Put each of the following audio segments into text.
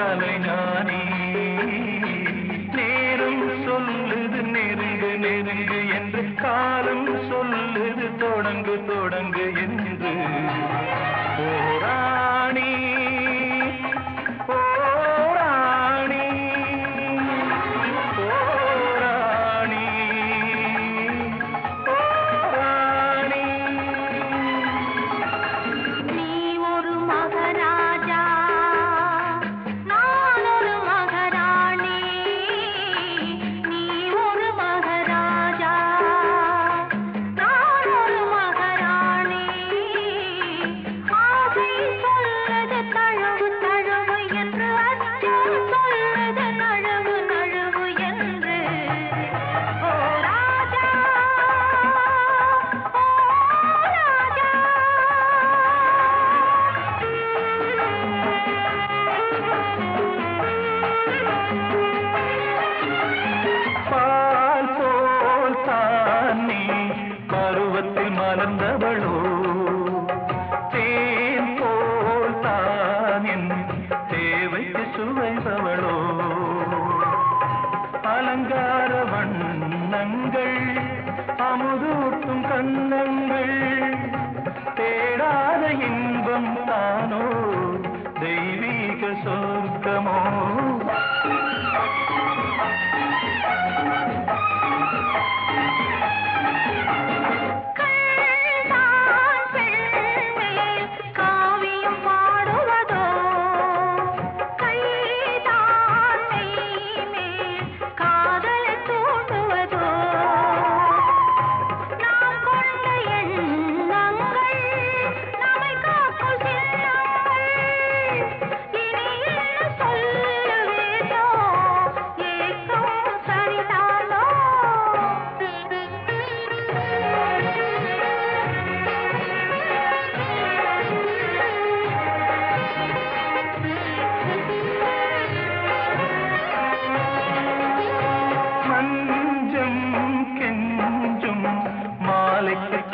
தலை நானே. நேரம் சொல்லுது நெருங்கு நெருங்கு என்று காலம் சொல்லுது தொடங்கு தொடங்கு என்று. வாழ்ந்தவளோ தேன் போல் தான் என் தேவைக்கு சுவைபவளோ அலங்கார வண்ணங்கள் அமுதூட்டும் கண்ணங்கள் தேடாத இன்பம் தானோ தெய்வீக சொர்க்கமோ.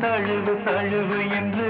தழுவு தழுவு என்று.